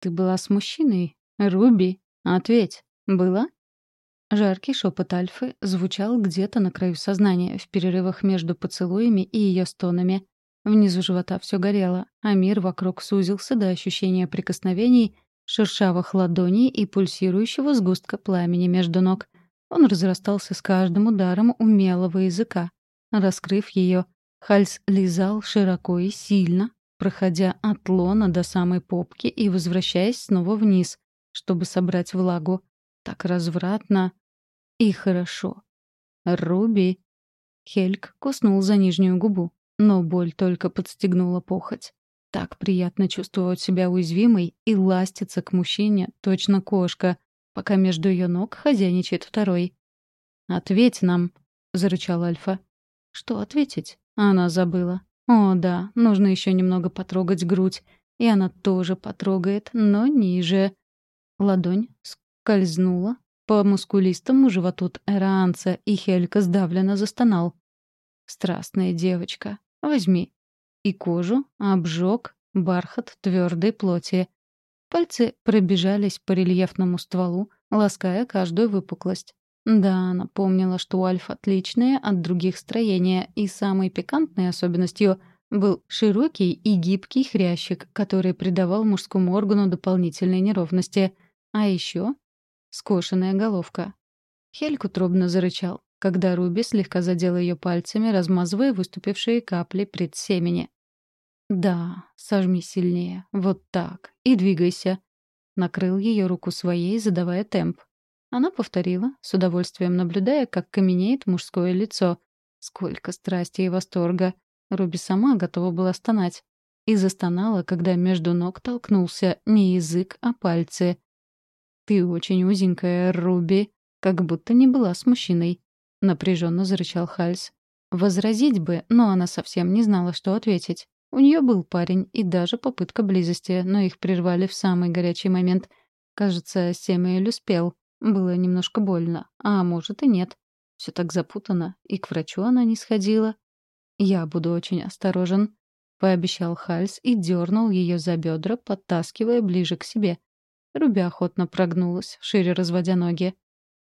«Ты была с мужчиной? Руби? Ответь. Была?» Жаркий шепот Альфы звучал где-то на краю сознания, в перерывах между поцелуями и ее стонами. Внизу живота все горело, а мир вокруг сузился до ощущения прикосновений, шершавых ладоней и пульсирующего сгустка пламени между ног. Он разрастался с каждым ударом умелого языка. Раскрыв ее, Хальс лизал широко и сильно, проходя от лона до самой попки и возвращаясь снова вниз, чтобы собрать влагу. Так развратно и хорошо. «Руби!» Хельк куснул за нижнюю губу, но боль только подстегнула похоть. Так приятно чувствовать себя уязвимой и ластиться к мужчине, точно кошка, пока между ее ног хозяйничает второй. «Ответь нам», — зарычал Альфа. «Что ответить?» Она забыла. О, да, нужно еще немного потрогать грудь. И она тоже потрогает, но ниже. Ладонь скользнула по мускулистому животу эраанца, и Хелька сдавленно застонал. «Страстная девочка. Возьми». И кожу обжег бархат твердой плоти. Пальцы пробежались по рельефному стволу, лаская каждую выпуклость. Да, она помнила, что у Альф отличное от других строения, и самой пикантной особенностью был широкий и гибкий хрящик, который придавал мужскому органу дополнительной неровности. А еще скошенная головка. Хельк утробно зарычал, когда Руби слегка задела ее пальцами, размазывая выступившие капли предсемени. «Да, сожми сильнее. Вот так. И двигайся». Накрыл ее руку своей, задавая темп. Она повторила, с удовольствием наблюдая, как каменеет мужское лицо. Сколько страсти и восторга. Руби сама готова была стонать. И застонала, когда между ног толкнулся не язык, а пальцы. «Ты очень узенькая, Руби», как будто не была с мужчиной. Напряженно зарычал Хальс. Возразить бы, но она совсем не знала, что ответить. У нее был парень и даже попытка близости, но их прервали в самый горячий момент. Кажется, Семюэль успел. Было немножко больно, а может и нет. Все так запутано, и к врачу она не сходила. «Я буду очень осторожен», — пообещал Хальс и дернул ее за бедра, подтаскивая ближе к себе. Руби охотно прогнулась, шире разводя ноги.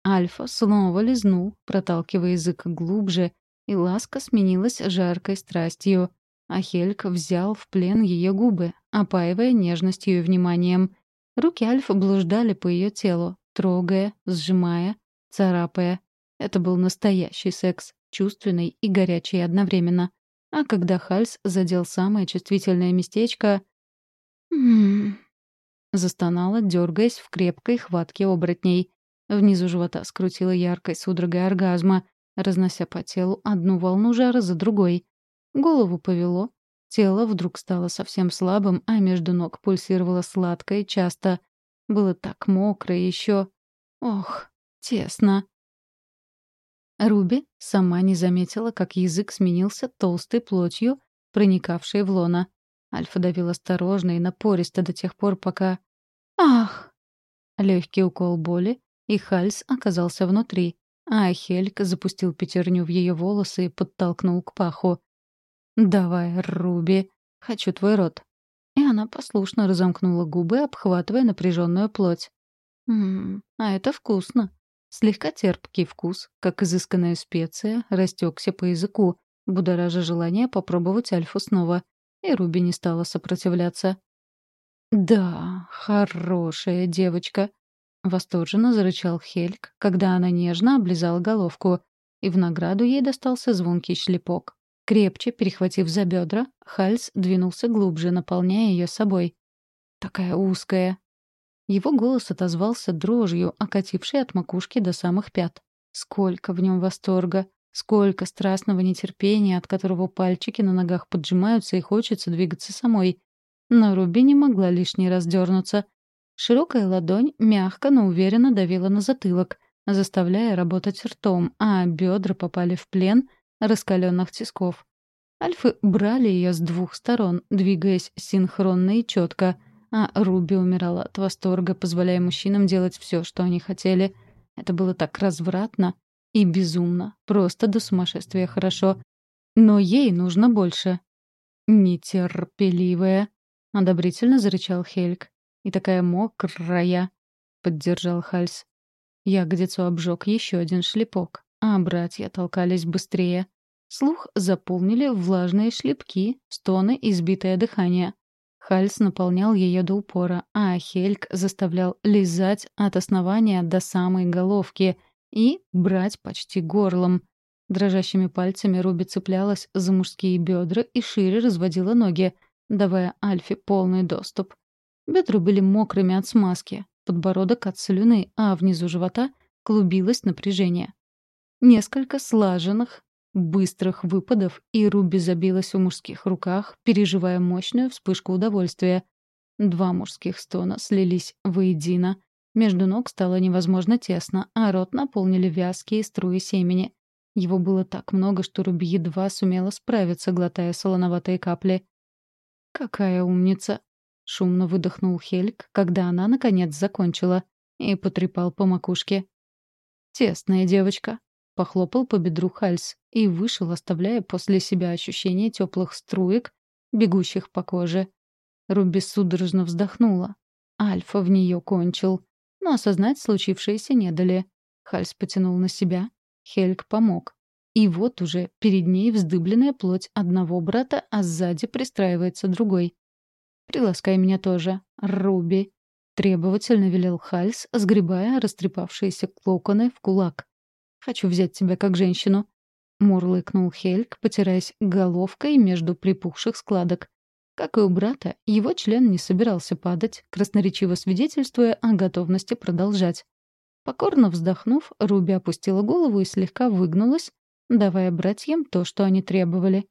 Альфа снова лизнул, проталкивая язык глубже, и ласка сменилась жаркой страстью. А Хельк взял в плен ее губы, опаивая нежностью и вниманием. Руки Альфа блуждали по ее телу, трогая, сжимая, царапая. Это был настоящий секс, чувственный и горячий одновременно. А когда Хальс задел самое чувствительное местечко... «М-м-м...» Застонала, дергаясь в крепкой хватке оборотней. Внизу живота скрутила яркой судорогой оргазма, разнося по телу одну волну жара за другой. Голову повело. Тело вдруг стало совсем слабым, а между ног пульсировало сладко и часто. Было так мокро и еще... Ох, тесно. Руби сама не заметила, как язык сменился толстой плотью, проникавшей в лона. Альфа давил осторожно и напористо до тех пор, пока... Ах! Легкий укол боли, и Хальс оказался внутри, а Хельк запустил пятерню в ее волосы и подтолкнул к паху. «Давай, Руби, хочу твой рот». Она послушно разомкнула губы, обхватывая напряженную плоть. Ммм, а это вкусно. Слегка терпкий вкус, как изысканная специя, растекся по языку, будоража желание попробовать альфу снова. И Руби не стала сопротивляться. «Да, хорошая девочка», — восторженно зарычал Хельк, когда она нежно облизала головку, и в награду ей достался звонкий шлепок. Крепче перехватив за бедра, Хальс двинулся глубже, наполняя ее собой. «Такая узкая», его голос отозвался дрожью, окатившей от макушки до самых пят. Сколько в нем восторга, сколько страстного нетерпения, от которого пальчики на ногах поджимаются и хочется двигаться самой. Но Руби не могла лишний раз дернуться. Широкая ладонь мягко, но уверенно давила на затылок, заставляя работать ртом, а бедра попали в плен раскаленных тисков. Альфы брали ее с двух сторон, двигаясь синхронно и четко — а Руби умирала от восторга, позволяя мужчинам делать все, что они хотели. Это было так развратно и безумно, просто до сумасшествия хорошо. Но ей нужно больше. «Нетерпеливая», — одобрительно зарычал Хельк. И такая мокрая», — поддержал Хальс. Ягодицу обжег еще один шлепок, а братья толкались быстрее. Слух заполнили влажные шлепки, стоны и сбитое дыхание. Хальс наполнял ее до упора, а Хельк заставлял лизать от основания до самой головки и брать почти горлом. Дрожащими пальцами Руби цеплялась за мужские бедра и шире разводила ноги, давая Альфе полный доступ. Бедра были мокрыми от смазки, подбородок от слюны, а внизу живота клубилось напряжение. Несколько слаженных, быстрых выпадов, и Руби забилась в мужских руках, переживая мощную вспышку удовольствия. Два мужских стона слились воедино. Между ног стало невозможно тесно, а рот наполнили вязкие струи семени. Его было так много, что Руби едва сумела справиться, глотая солоноватые капли. «Какая умница!» — шумно выдохнул Хельк, когда она, наконец, закончила, и потрепал по макушке. «Тесная девочка», Похлопал по бедру Хальс и вышел, оставляя после себя ощущение теплых струек, бегущих по коже. Руби судорожно вздохнула. Альфа в нее кончил. Но осознать случившееся не дали. Хальс потянул на себя. Хельк помог. И вот уже перед ней вздыбленная плоть одного брата, а сзади пристраивается другой. «Приласкай меня тоже, Руби», — требовательно велел Хальс, сгребая растрепавшиеся клоконы в кулак. Хочу взять тебя как женщину», — мурлыкнул Хельк, потираясь головкой между припухших складок. Как и у брата, его член не собирался падать, красноречиво свидетельствуя о готовности продолжать. Покорно вздохнув, Руби опустила голову и слегка выгнулась, давая братьям то, что они требовали.